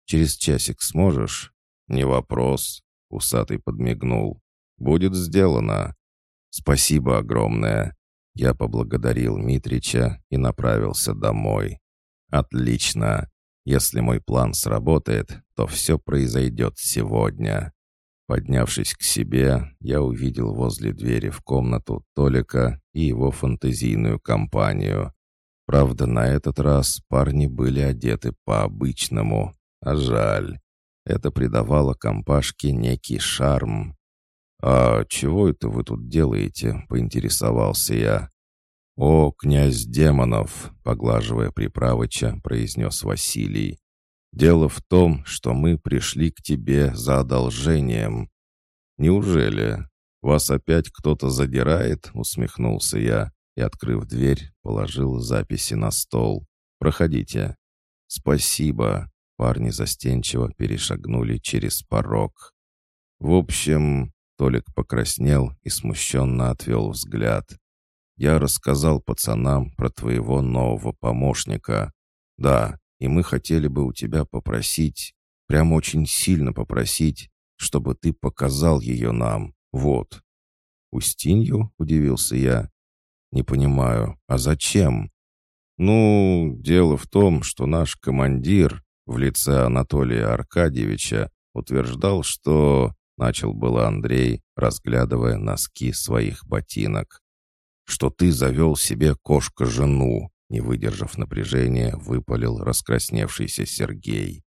Через часик сможешь?» «Не вопрос», — усатый подмигнул. «Будет сделано. «Спасибо огромное!» Я поблагодарил Митрича и направился домой. «Отлично! Если мой план сработает, то все произойдет сегодня». Поднявшись к себе, я увидел возле двери в комнату Толика и его фантазийную компанию. Правда, на этот раз парни были одеты по-обычному, а жаль. Это придавало компашке некий шарм, «А чего это вы тут делаете?» — поинтересовался я. «О, князь демонов!» — поглаживая приправыча, произнес Василий. «Дело в том, что мы пришли к тебе за одолжением». «Неужели? Вас опять кто-то задирает?» — усмехнулся я и, открыв дверь, положил записи на стол. «Проходите». «Спасибо». Парни застенчиво перешагнули через порог. «В общем, Толик покраснел и смущенно отвел взгляд. «Я рассказал пацанам про твоего нового помощника. Да, и мы хотели бы у тебя попросить, прям очень сильно попросить, чтобы ты показал ее нам. Вот». «Устинью?» — удивился я. «Не понимаю, а зачем?» «Ну, дело в том, что наш командир в лице Анатолия Аркадьевича утверждал, что Начал было Андрей, разглядывая носки своих ботинок. «Что ты завел себе кошка-жену?» Не выдержав напряжения, выпалил раскрасневшийся Сергей.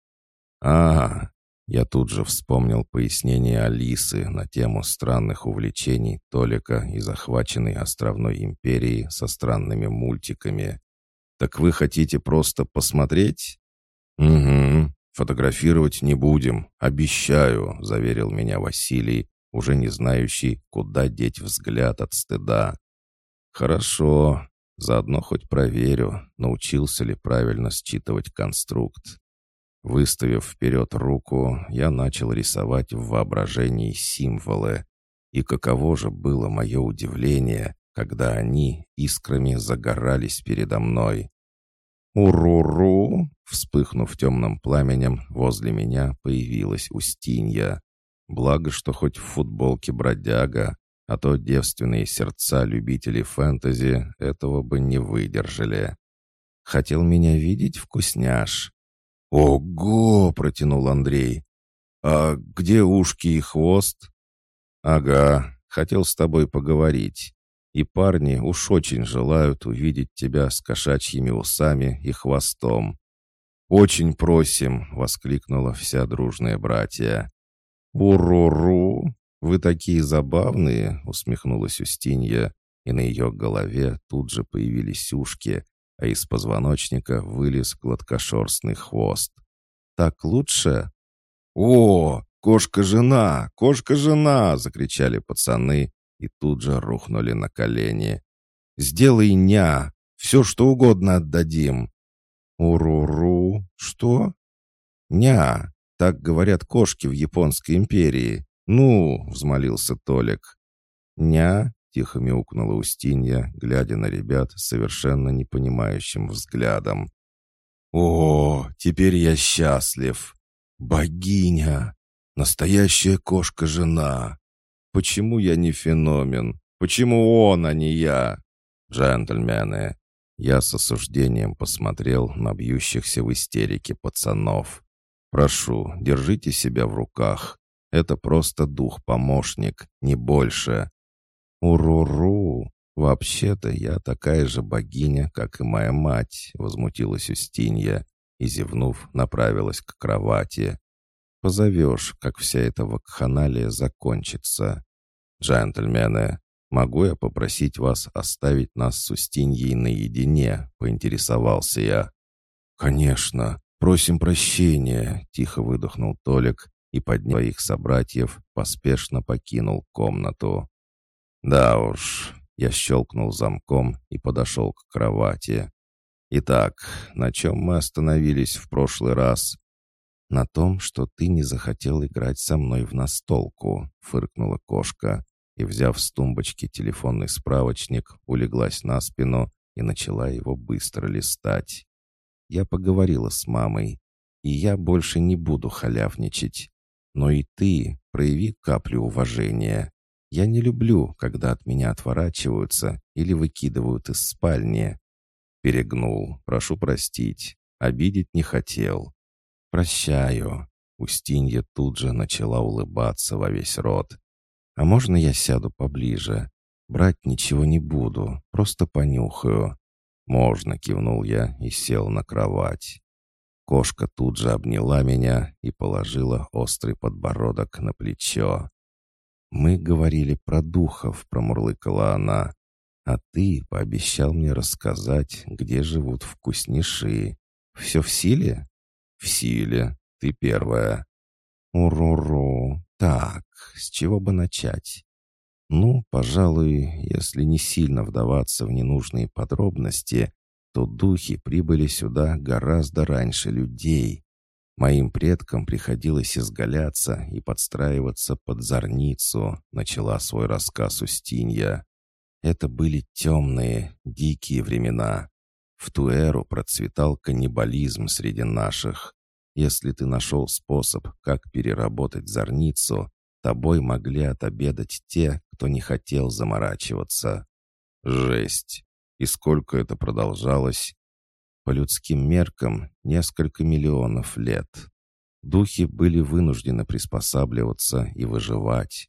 «А, я тут же вспомнил пояснение Алисы на тему странных увлечений Толика и захваченной островной империи со странными мультиками. Так вы хотите просто посмотреть?» «Угу. «Фотографировать не будем, обещаю», — заверил меня Василий, уже не знающий, куда деть взгляд от стыда. «Хорошо, заодно хоть проверю, научился ли правильно считывать конструкт». Выставив вперед руку, я начал рисовать в воображении символы. И каково же было мое удивление, когда они искрами загорались передо мной. «Уруру!» Вспыхнув темным пламенем, возле меня появилась Устинья. Благо, что хоть в футболке бродяга, а то девственные сердца любителей фэнтези этого бы не выдержали. «Хотел меня видеть, вкусняш?» «Ого!» — протянул Андрей. «А где ушки и хвост?» «Ага, хотел с тобой поговорить. И парни уж очень желают увидеть тебя с кошачьими усами и хвостом. «Очень просим!» — воскликнула вся дружная братья. «Уруру! Вы такие забавные!» — усмехнулась Устинья, и на ее голове тут же появились ушки, а из позвоночника вылез гладкошерстный хвост. «Так лучше?» «О, кошка-жена! Кошка-жена!» — закричали пацаны, и тут же рухнули на колени. «Сделай ня! Все, что угодно отдадим!» «Уруру! Что?» «Ня! Так говорят кошки в Японской империи. Ну!» — взмолился Толик. «Ня!» — тихо мяукнула Устинья, глядя на ребят совершенно непонимающим взглядом. «О, теперь я счастлив! Богиня! Настоящая кошка-жена! Почему я не феномен? Почему он, а не я? Джентльмены!» Я с осуждением посмотрел на бьющихся в истерике пацанов. «Прошу, держите себя в руках. Это просто дух-помощник, не больше. «Уру-ру! Вообще-то я такая же богиня, как и моя мать», — возмутилась Устинья и, зевнув, направилась к кровати. «Позовешь, как вся эта вакханалия закончится. Джентльмены, могу я попросить вас оставить нас с Устиньей наедине?» — поинтересовался я. «Конечно, просим прощения», — тихо выдохнул Толик и, подняв их собратьев, поспешно покинул комнату. Да уж, я щелкнул замком и подошел к кровати. Итак, на чем мы остановились в прошлый раз? На том, что ты не захотел играть со мной в настолку, фыркнула кошка и, взяв с тумбочки телефонный справочник, улеглась на спину и начала его быстро листать. Я поговорила с мамой, и я больше не буду халявничать. Но и ты прояви каплю уважения. Я не люблю, когда от меня отворачиваются или выкидывают из спальни. Перегнул, прошу простить. Обидеть не хотел. Прощаю. Устинья тут же начала улыбаться во весь рот. «А можно я сяду поближе? Брать ничего не буду, просто понюхаю». «Можно», — кивнул я и сел на кровать. Кошка тут же обняла меня и положила острый подбородок на плечо. «Мы говорили про духов», — промурлыкала она. «А ты пообещал мне рассказать, где живут вкуснейшие. Все в силе?» «В силе. Ты первая». «Уру-ру. Так, с чего бы начать?» «Ну, пожалуй, если не сильно вдаваться в ненужные подробности, то духи прибыли сюда гораздо раньше людей. Моим предкам приходилось изгаляться и подстраиваться под зорницу, начала свой рассказ Устинья. Это были темные, дикие времена. В ту эру процветал каннибализм среди наших. Если ты нашел способ, как переработать зорницу, тобой могли отобедать те, кто не хотел заморачиваться. Жесть! И сколько это продолжалось? По людским меркам несколько миллионов лет. Духи были вынуждены приспосабливаться и выживать.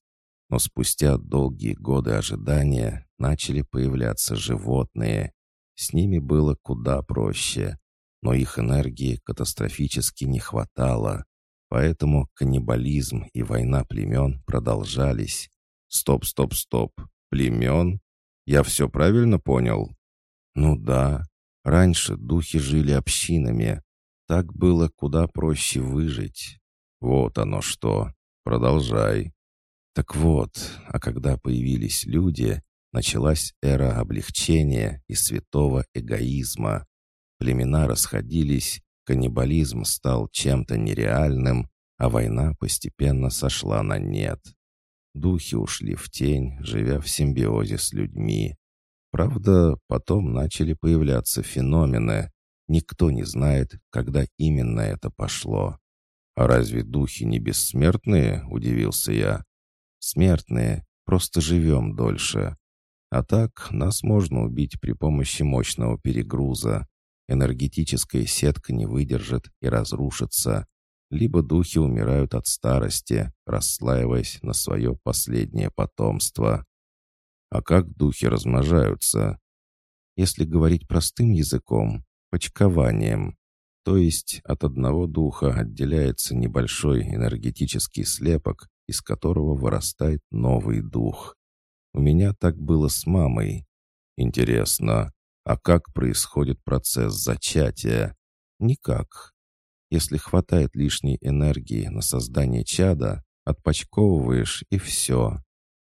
Но спустя долгие годы ожидания начали появляться животные. С ними было куда проще, но их энергии катастрофически не хватало. Поэтому каннибализм и война племен продолжались. Стоп, стоп, стоп. Племен? Я все правильно понял? Ну да, Раньше духи жили общинами. Так было куда проще выжить. Вот оно что. Продолжай. Так вот, а когда появились люди, началась эра облегчения и святого эгоизма. Племена расходились, каннибализм стал чем-то нереальным, а война постепенно сошла на нет. Духи ушли в тень, живя в симбиозе с людьми. Правда, потом начали появляться феномены. Никто не знает, когда именно это пошло. «А разве духи не бессмертные?» — удивился я. «Смертные, просто живем дольше. А так нас можно убить при помощи мощного перегруза. Энергетическая сетка не выдержит и разрушится. Либо духи умирают от старости, расслаиваясь на свое последнее потомство. А как духи размножаются? Если говорить простым языком, почкованием. То есть от одного духа отделяется небольшой энергетический слепок, из которого вырастает новый дух. У меня так было с мамой. Интересно, а как происходит процесс зачатия? Никак. Если хватает лишней энергии на создание чада, отпочковываешь и все.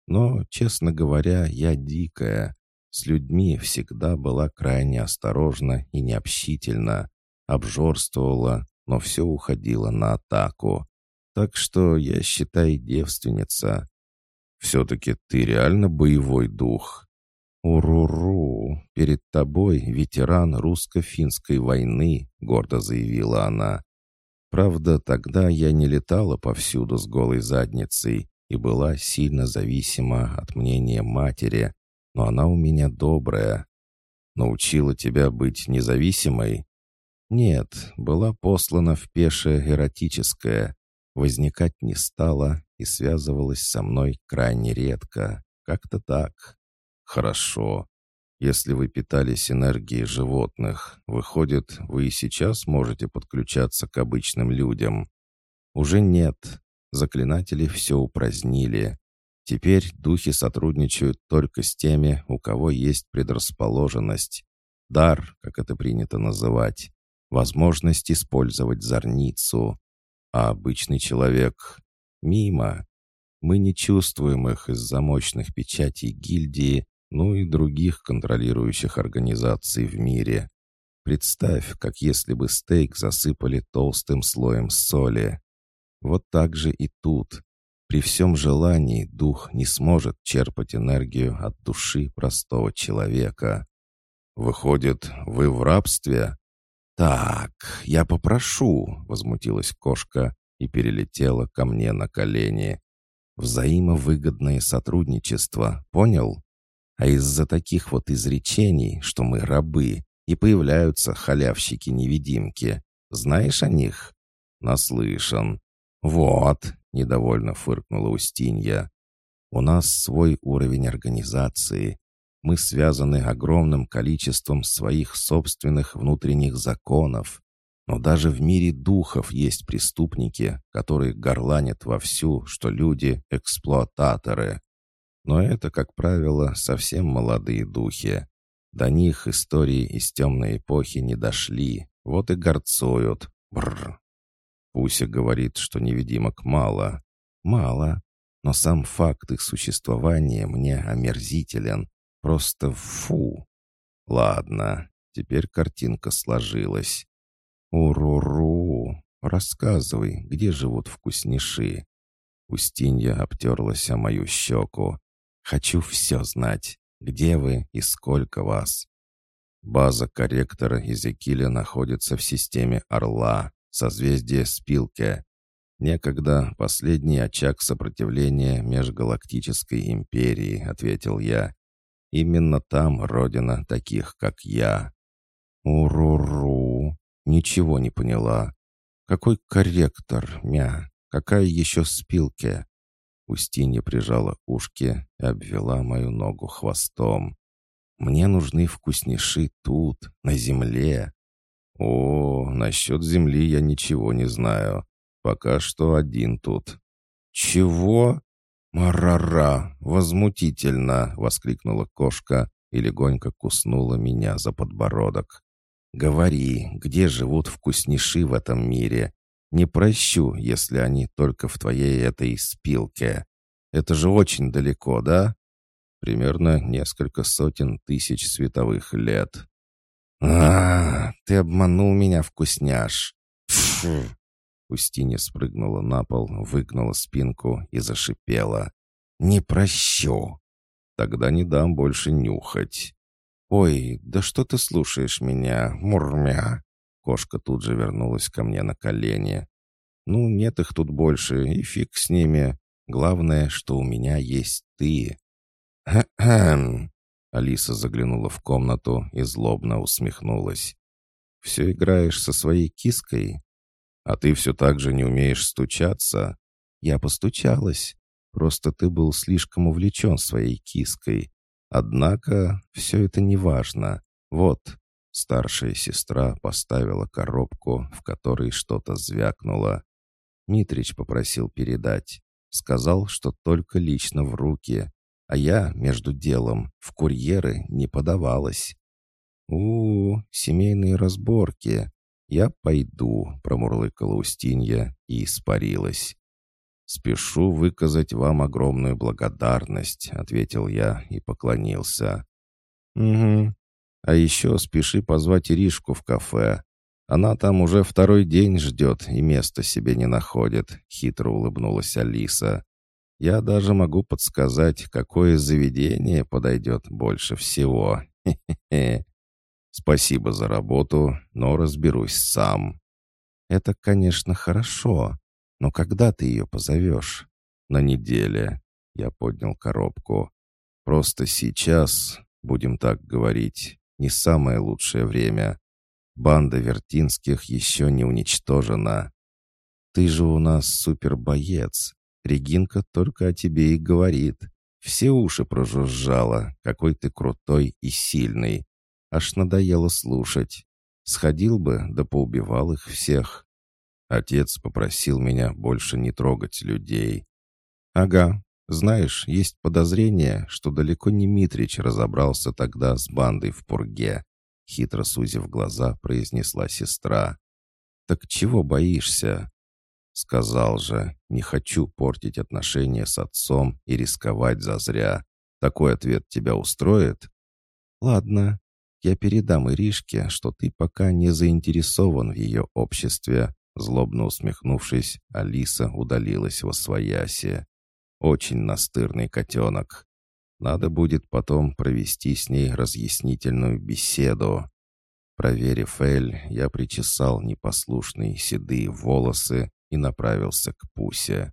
Но, честно говоря, я дикая. С людьми всегда была крайне осторожна и необщительна. Обжорствовала, но все уходило на атаку. Так что я, считай, девственница. Все-таки ты реально боевой дух. «Уруру, перед тобой ветеран русско-финской войны», — гордо заявила она. Правда, тогда я не летала повсюду с голой задницей и была сильно зависима от мнения матери, но она у меня добрая. Научила тебя быть независимой? Нет, была послана в пешее эротическое. Возникать не стала и связывалась со мной крайне редко. Как-то так. Хорошо. Если вы питались энергией животных, выходит, вы и сейчас можете подключаться к обычным людям. Уже нет. Заклинатели все упразднили. Теперь духи сотрудничают только с теми, у кого есть предрасположенность. Дар, как это принято называть. Возможность использовать зорницу. А обычный человек — мимо. Мы не чувствуем их из-за мощных печатей гильдии, ну и других контролирующих организаций в мире. Представь, как если бы стейк засыпали толстым слоем соли. Вот так же и тут. При всем желании дух не сможет черпать энергию от души простого человека. «Выходит, вы в рабстве?» «Так, я попрошу», — возмутилась кошка и перелетела ко мне на колени. «Взаимовыгодное сотрудничество, понял? А из-за таких вот изречений, что мы рабы, и появляются халявщики-невидимки. Знаешь о них? Наслышан. Вот, недовольно фыркнула Устинья. У нас свой уровень организации. Мы связаны огромным количеством своих собственных внутренних законов. Но даже в мире духов есть преступники, которые горланят вовсю, что люди — эксплуататоры. Но это, как правило, совсем молодые духи. До них истории из темной эпохи не дошли, вот и горцуют. Бррр. Пуся говорит, что невидимок мало. Мало. Но сам факт их существования мне омерзителен. Просто фу. Ладно, теперь картинка сложилась. Уруру. Рассказывай, где живут вкусниши. Устинья обтерлась о мою щеку. Хочу все знать. Где вы и сколько вас? База корректора Изекиля находится в системе Орла, созвездие Спилке. Некогда последний очаг сопротивления межгалактической империи, ответил я. Именно там родина таких, как я. Уруру. Ничего не поняла. Какой корректор, мя? Какая еще спилке? Устинья прижала ушки и обвела мою ногу хвостом. «Мне нужны вкуснейши тут, на земле». «О, насчет земли я ничего не знаю. Пока что один тут». «Чего?» «Марара! Возмутительно!» — воскликнула кошка и легонько куснула меня за подбородок. «Говори, где живут вкуснейши в этом мире, не прощу, если они только в твоей этой спилке. Это же очень далеко, да? Примерно несколько сотен тысяч световых лет. А, ты обманул меня, вкусняш. Фу. Устинья спрыгнула на пол, выгнула спинку и зашипела. «Не прощу!» «Тогда не дам больше нюхать». «Ой, да что ты слушаешь меня, мурмя?» Кошка тут же вернулась ко мне на колени. «Ну, нет их тут больше, и фиг с ними. Главное, что у меня есть ты». «Хм-хм!» Алиса заглянула в комнату и злобно усмехнулась. «Все играешь со своей киской? А ты все так же не умеешь стучаться?» «Я постучалась. Просто ты был слишком увлечен своей киской. Однако все это не важно. Вот, Старшая сестра поставила коробку, в которой что-то звякнуло. Митрич попросил передать. Сказал, что только лично в руки. А я, между делом, в курьеры не подавалась. у, -у семейные разборки. Я пойду», — промурлыкала Устинья и испарилась. «Спешу выказать вам огромную благодарность», — ответил я и поклонился. «Угу. А еще спеши позвать Иришку в кафе. Она там уже второй день ждет и места себе не находит», — хитро улыбнулась Алиса. «Я даже могу подсказать, какое заведение подойдет больше всего. Хе-хе-хе. Спасибо за работу, но разберусь сам». «Это, конечно, хорошо, но когда ты ее позовешь?» «На неделе». Я поднял коробку. «Просто сейчас, будем так говорить, не самое лучшее время. Банда Вертинских еще не уничтожена. Ты же у нас супербоец. Регинка только о тебе и говорит. Все уши прожужжала, какой ты крутой и сильный. Аж надоело слушать. Сходил бы, да поубивал их всех. Отец попросил меня больше не трогать людей. Ага, знаешь, есть подозрение, что далеко не Митрич разобрался тогда с бандой в Пурге. Хитро сузив глаза, произнесла сестра. «Так чего боишься?» Сказал же, не хочу портить отношения с отцом и рисковать зазря. Такой ответ тебя устроит? Ладно, я передам Иришке, что ты пока не заинтересован в ее обществе. Злобно усмехнувшись, Алиса удалилась во свояси. Очень настырный котенок. Надо будет потом провести с ней разъяснительную беседу. Проверив Эль, я причесал непослушные седые волосы и направился к Пусе.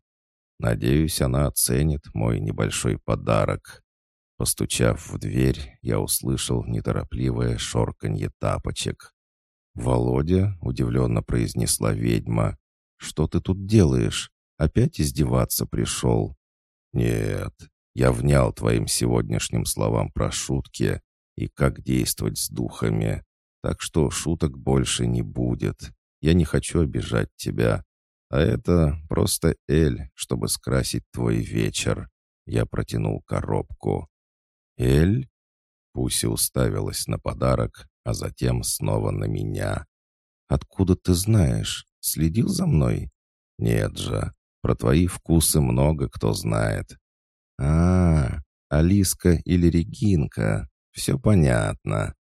Надеюсь, она оценит мой небольшой подарок. Постучав в дверь, я услышал неторопливое шорканье тапочек. «Володя», — удивленно произнесла ведьма, — «что ты тут делаешь? Опять издеваться пришел?» «Нет, я внял твоим сегодняшним словам про шутки и как действовать с духами. Так что шуток больше не будет. Я не хочу обижать тебя. А это просто Эль, чтобы скрасить твой вечер. Я протянул коробку. Эль? Пуси уставилась на подарок, а затем снова на меня. «Откуда ты знаешь? Следил за мной?» «Нет же, про твои вкусы много кто знает. «А, Алиска или Регинка. Все понятно».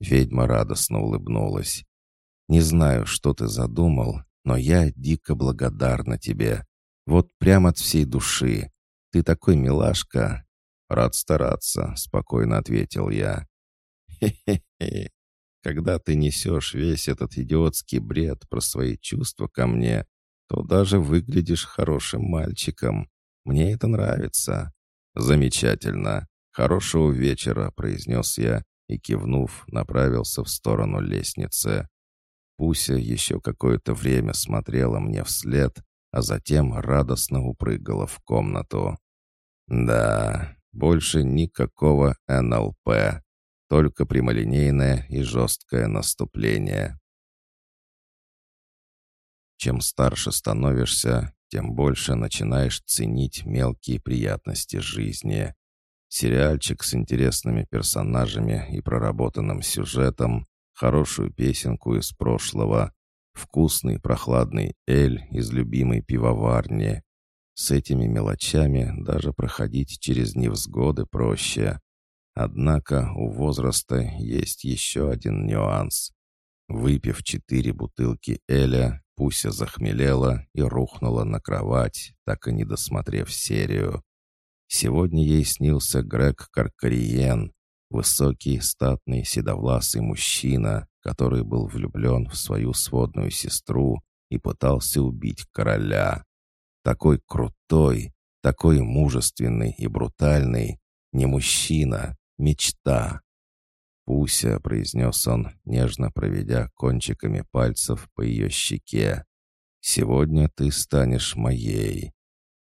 Ведьма радостно улыбнулась. «Не знаю, что ты задумал, но я дико благодарна тебе. Вот прямо от всей души. Ты такой милашка». «Рад стараться», — спокойно ответил я. «Хе-хе-хе. Когда ты несешь весь этот идиотский бред про свои чувства ко мне, то даже выглядишь хорошим мальчиком. Мне это нравится. «Замечательно. Хорошего вечера», — произнес я и, кивнув, направился в сторону лестницы. Пуся еще какое-то время смотрела мне вслед, а затем радостно упрыгала в комнату. «Да, больше никакого НЛП, только прямолинейное и жесткое наступление». Чем старше становишься, тем больше начинаешь ценить мелкие приятности жизни. Сериальчик с интересными персонажами и проработанным сюжетом, хорошую песенку из прошлого, вкусный прохладный эль из любимой пивоварни. С этими мелочами даже проходить через невзгоды проще. Однако у возраста есть еще один нюанс. Выпив четыре бутылки эля, Пуся захмелела и рухнула на кровать, так и не досмотрев серию. Сегодня ей снился Грег Каркариен, высокий, статный, седовласый мужчина, который был влюблен в свою сводную сестру и пытался убить короля. Такой крутой, такой мужественный и брутальный, не мужчина, мечта. «Пуся», — произнес он, нежно проведя кончиками пальцев по ее щеке, — «сегодня ты станешь моей».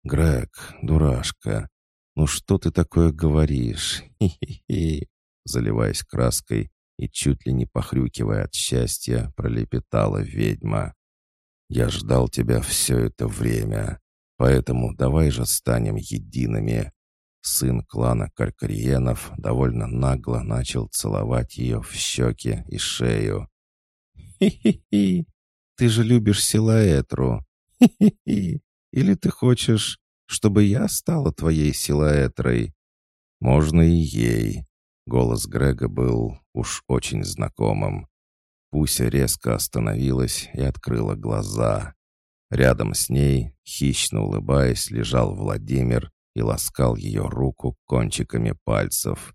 «Грег, дурашка, ну что ты такое говоришь? Хи-хи-хи!» Заливаясь краской и чуть ли не похрюкивая от счастья, пролепетала ведьма. «Я ждал тебя все это время, поэтому давай же станем едиными. Сын клана Каркариенов довольно нагло начал целовать ее в щеки и шею. «Хи-хи-хи! Ты же любишь Силаэтру! Хи-хи-хи!» Или ты хочешь, чтобы я стала твоей силаэтрой?» «Можно и ей». Голос Грега был уж очень знакомым. Пуся резко остановилась и открыла глаза. Рядом с ней, хищно улыбаясь, лежал Владимир и ласкал ее руку кончиками пальцев.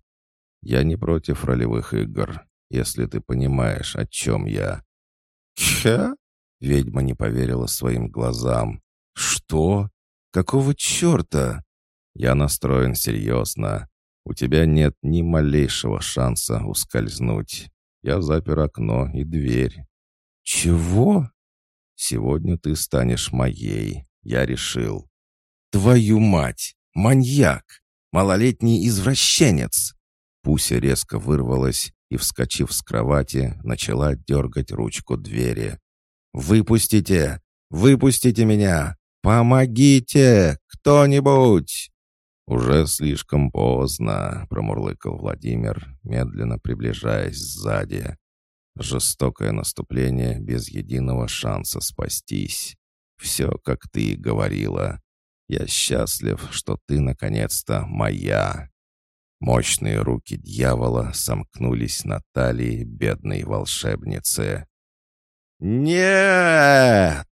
«Я не против ролевых игр, если ты понимаешь, о чем я». «Хя?» — ведьма не поверила своим глазам. «Что? Какого черта?» «Я настроен серьезно. У тебя нет ни малейшего шанса ускользнуть. Я запер окно и дверь». «Чего?» «Сегодня ты станешь моей. Я решил». «Твою мать! Маньяк! Малолетний извращенец!» Пуся резко вырвалась и, вскочив с кровати, начала дергать ручку двери. «Выпустите! Выпустите меня! Помогите! Кто-нибудь!» «Уже слишком поздно», — промурлыкал Владимир, медленно приближаясь сзади. Жестокое наступление без единого шанса спастись. Все, как ты и говорила. Я счастлив, что ты наконец-то моя. Мощные руки дьявола сомкнулись на талии бедной волшебницы. «Нет!»